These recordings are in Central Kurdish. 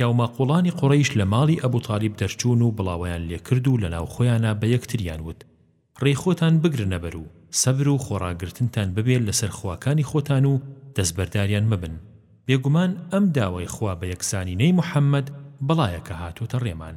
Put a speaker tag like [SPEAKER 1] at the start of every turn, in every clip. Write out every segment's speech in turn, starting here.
[SPEAKER 1] پیاوماقوڵانی قوڕەیش لە ماڵی ئەبو تالیب دەرچوون و بڵاوەیان لێ کرد و لەناو خۆیانا بە یەکتریان وت، ڕێی خۆتان بگرنە بەر و سەبر و خۆڕاگرتنتان ببێ لەسەر خواکانی خۆتان و دەسبەرداریان مەبن، بێگومان ئەم داوای خوا بە یەکسانینەی محەممەد بەڵایەکە هاتۆتە ڕێمان.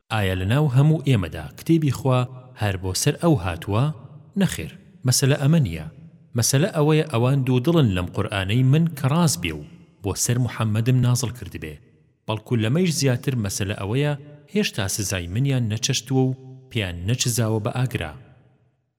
[SPEAKER 1] ئایا لە ناو هەموو ئێمەدا کتێبی خوا هەر بۆ سەر ئەو هاتووە؟ نەخێر، مەسەلە ئەمە نییە، مەسەلە ئەوەیە ئەوان دوودڵن لەم قورئانەی من کە ڕاست بێ و بۆ سەر محەممەدم نازڵ کردبێ، بەڵکو لەمەیش زیاتر مەسەلە ئەوەیە هێشتا سزای منیان نەچەشتووە و پێیان نەچزاوە بە ئاگرە.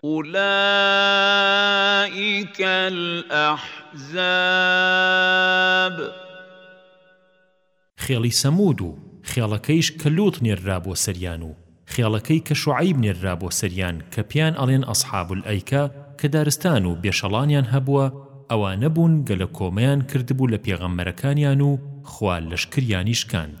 [SPEAKER 1] اولئک الاحزاب. خێڵی سەموود و خێڵەکەیش کە لوط نێررا بۆ سەریان و خێڵەکەی کە شوعەیب نێررا بۆ سەریان کە پێیان ئەڵێن اصحاب الایکە کە دارستان و بێشەڵانیان هەبووە ئەوانە بوون گەلە کۆمەیان کردبوو لە پێغەمبەرەکانیان و خوا لەشکریانی شکاند.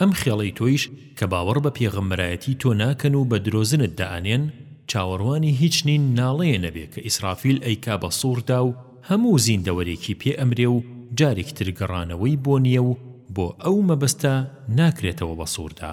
[SPEAKER 1] ئەم خێڵەی تۆیش کە باوەڕ بە پێغەمبەرایەتی تۆ ناکەن و بە درۆزنت دائەنێن، چاوەڕوانی هیچ نین ناڵەیە نەبێ کە ئیسرافیل ئەیکا بە سوڕدا و هەموو زیندەوەرێکی پێ ئەمرێ و جارێکی تر گەڕانەوەی بۆ نییە و بۆ ئەو مەبەستە ناکرێتەوە بە سوڕدا.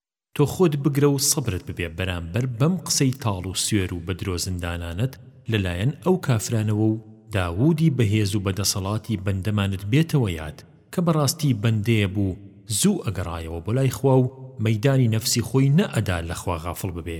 [SPEAKER 1] تۆ خۆت بگرە و سەبرت ببێ بەرامبەر بەم قسەی تاڵ و سوێر و بە درۆ زیندانانەت لە لایەن ئەو کافرانەوە و داوودی بەهێز و بە دەسەڵاتی بەندەمانت بێتەوە یاد کە بەڕاستی بەندەیە بوو زوو ئەگەڕایەوە بۆ لای خوا و مەیدانی نەفسی خۆی نە ئەدا لە خوا غافڵ ببێ.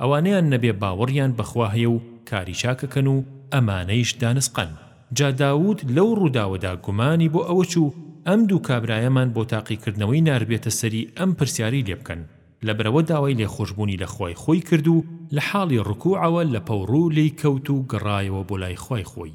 [SPEAKER 1] ئەوانەیان نەبێ باوەڕیان بە خوا هەیە و کاری چاک ئەکەن و ئەمانەیش دانسقەن جا داوود لەو ڕووداوەدا گومانی بۆ ئەوە چوو ئەم دوو کابرایەمان بۆ تاقیکردنەوەی ناردبێتە سەری ئەم پرسیارەی لێ بکەن لەبرەوە داوای لێخۆشبوونی لە خوای خۆی کرد و لە حاڵی ڕکوعەوە لەپەوڕوو لێی کەوت و گەڕایەوە بۆ لای خوای خۆی.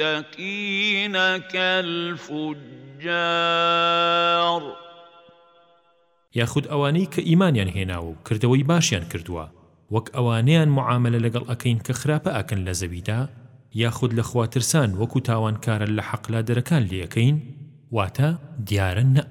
[SPEAKER 1] للمتقین کالفجار.
[SPEAKER 2] یاخود ئەوانەی کە ئیمانیان هێناوە و کردەوەی باشیان کردووە وەک ئەوانەیان معامەلە لەگەڵ ئەکەین کە خراپە ئەکەن لە زەویدا؟ یاخود لە خوا ترسان وەکو تاوانکارە اللە حەق لادەرەکان لێ ئەکەین؟ واتە، دیارە
[SPEAKER 1] نەء.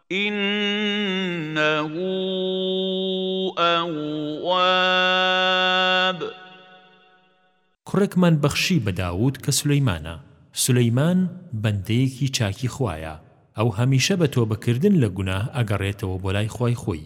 [SPEAKER 1] انه اواب.
[SPEAKER 2] کوڕێکمان بەخشی بە داود کە سولەیمانە، سولەیمان بەندەیەکی چاکی خوایە، ئەو هەمیشە بە تۆبەکردن لە گوناه ئەگەڕێتەوە بۆ لای خوای خۆی.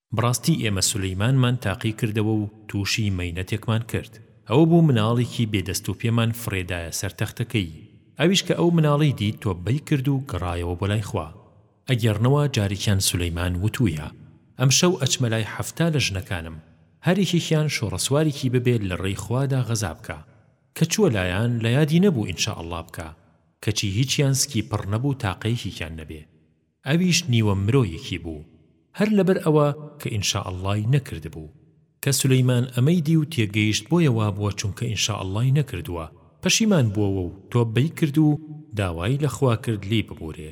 [SPEAKER 2] بەڕاستی ئێمە سولەیمانمان تاقی کردەوە و تووشی مەینەتێکمان کرد. ئەوە بوو مناڵێکی بێ دەست و پێمان فڕێدایە سەر تەختەکەی. ئەویش کە ئەو مناڵەی دیت تۆببەی کرد و گەڕایەوە بۆ لای خوا. ئەگێڕنەوە جارێکیان سولەیمان وتوویە، ئەمشەو ئەچمە لای حەفتا لە ژنەکانم، هەر یەکێکیان شۆڕەسوارێکی ببێ لە ڕێی خوادا غەزا بکا. کە چووە لایان لە یادی نەبوو ان شاء اللە بکا، کەچی هیچیان سکی پڕ نەبوو تاقەیەکێکیان نەبێ. ئەویش نیوە مرۆیەکی بوو هەر لەبەر ئەوە کە ان شاء اللەی نەکردبوو کە سولەیمان ئەمەی دی و تێگەیشت بۆیە وابووە چونکە ان شاء اللەی نەکردووە پەشیمان بووەوە و تۆبەی کرد و داوای لە خوا کرد لێی ببورێ.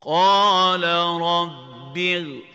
[SPEAKER 1] قال رب اغفر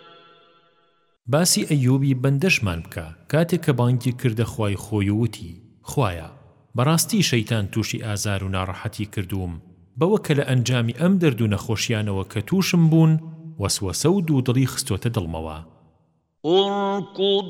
[SPEAKER 2] باسی ئەیوبی بەندەشمان بکە کاتێ کە بانگی کردە خوای خۆی و وتی، خوایە بەڕاستی شەیتان توشی ئازار و ناڕەحەتی کردووم بەوە کە لە ئەنجامی ئەم دەرد و نەخۆشیانەوە کە توشم بوون وەسوەسە و دوودڵی خستۆتە دڵمەوە.
[SPEAKER 1] ارکض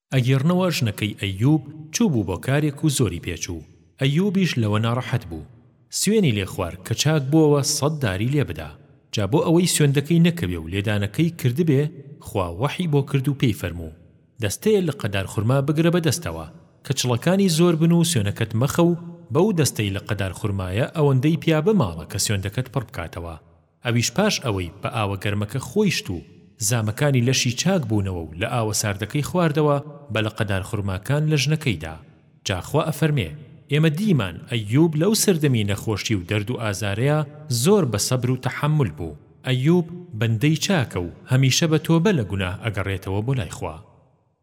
[SPEAKER 2] ئەگێڕنەوە ژنەکەی ئەیوب چووبوو بۆ کارێک و زۆری پێچوو ئەیوبیش لەوە ناڕەحەت بوو سوێنی لێ خوار کە چاک بووەوە سەد داری لێ بدا جا بۆ ئەوەی سوێندەکەی نەکەوێ و لێدانەکەی کردبێ خوا وەحی بۆ کرد و پێی فەرموو دەستەیە لقە دار خورما بگرە بە دەستەوە کە چڵەکانی زۆر بن و سوێنەکەت مەخە و بەو دەستەی لقە دار خورمایە ئەوەندەی پیا بماڵە کە سوێندەکەت پڕ بکاتەوە ئەویش پاش ئەوەی بە ئاوە گەرمەکە خۆیشت و زامەکانی لەشی چاک بوونەوە و لە ئاوە ساردەکەی خواردەوە بە لقەدار خورماکان لە ژنەکەی دا جا خوا ئەفەرمێ ئێمە دیمان ئەیوب لەو سەردەمی نەخۆشی و دەرد و ئازارەیا زۆر بە سەبر و تەحەمول بوو ئەیوب بەندەی چاکە و هەمیشە بە تۆبە لە گوناه ئەگەڕێتەوە بۆ لای خوا.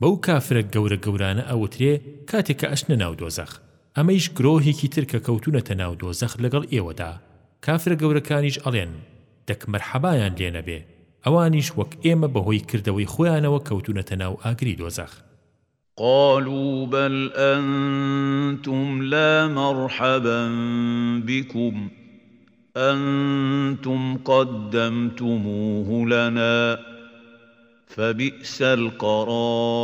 [SPEAKER 2] بەو کافرە گەورە گەورانە ئەوترێ کاتێ کە ئەچنە ناو دۆزەخ ئەمەیش گرۆهێکی تر کە کەوتونەتە ناو دۆزەخ لەگەڵ ئێوەدا کافرە گەورەکانیش ئەڵێن دەک مەرحەبایان لێ نەبێ ئەوانیش وەک ئێمە بەهۆی کردەوەی خۆیانەوە کەوتونەتە ناو ئاگری دۆزەخ.
[SPEAKER 1] قالوا بل أنتم لا مرحبا بكم أنتم قدمتموه لنا فبئس القرار.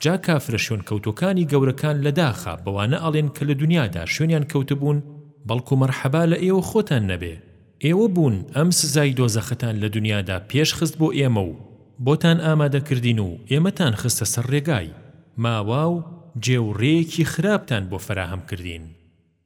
[SPEAKER 2] جا کافرە شوێن کەوتوەکانی گەورەکان لە داخە بەوانە ئەڵێن کە لە دونیادا شوێنیان کەوتبوون بەڵکو مەرحەبا لە ئێوە خۆتان نەبێ ئێوە بوون ئەم سزای دۆزەخەتان لە دونیادا پێش خست بۆ ئێمە و بۆتان ئامادە کردین و ئێمەتان خستە سەر ڕێگای ماوا و جێ و ڕێیەکی خراپتان بۆ
[SPEAKER 1] فەراهەم کردین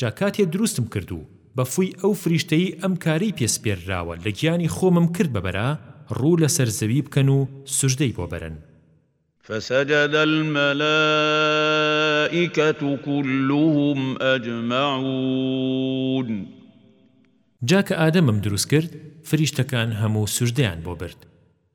[SPEAKER 2] جا کاتێ دروستم کرد و بە فوی ئەو فریشتەیی ئەم کارەی پێ سپێرراوە لە گیانی خۆمم کرد بە بەرا ڕوو لە سەر زەوی بکەن و سوجدەی بۆ بەرن.
[SPEAKER 1] فسجد الملائکە کلهم اجمعون.
[SPEAKER 2] جا کە ئادەمم دروست کرد فریشتەکان هەموو سوجدەیان بۆ برد.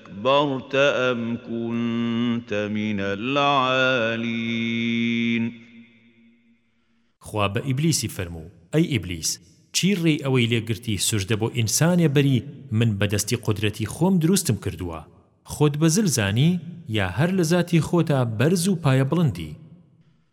[SPEAKER 1] اسْتَكْبَرْتَ أَمْ کُنْتَ مِنَ الْعَالِینَ.
[SPEAKER 2] خوا بە ئیبلیسی فەرموو، ئەی ئیبلیس! چی ڕێی ئەوەی لێ گرتی سوژدە بۆ ئینسانێ بەری، من بە دەستی قودرەتی خۆم دروستم کردووە، خۆت بەزل زانی یا هەر لە زاتی خۆتا بەرز و پایەبڵندی؟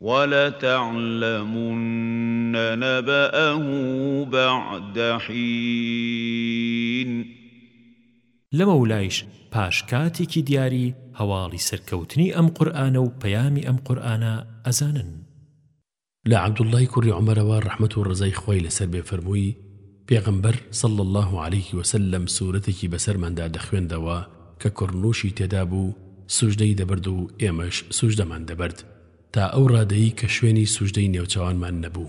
[SPEAKER 1] وَلَتَعْلَمُنَّ نَبَأَهُ بَعْدَ حِینٍ
[SPEAKER 2] لەمەولایش پاش کاتێکی دیاری هەواڵی سەرکەوتنی ئەم قورئانە و پەیامی ئەم قورئانە ئەزانن.
[SPEAKER 3] لە عبداللە ی کوڕی عمرەوە ڕەحمەت و ڕەزای خوای لەسەر بێ فەرمووی، پێغەمبەر صلی اللە علیە وسلم سورەتێکی بەسەرماندا دەخوێندەوە کە کوڕنووشی تێدا بوو سوژدەی دەبرد و ئێمەش سوژدەمان دەبرد تا ئەو ڕادەی کە شوێنی سوژدەی نێوچەوانمان نەبوو.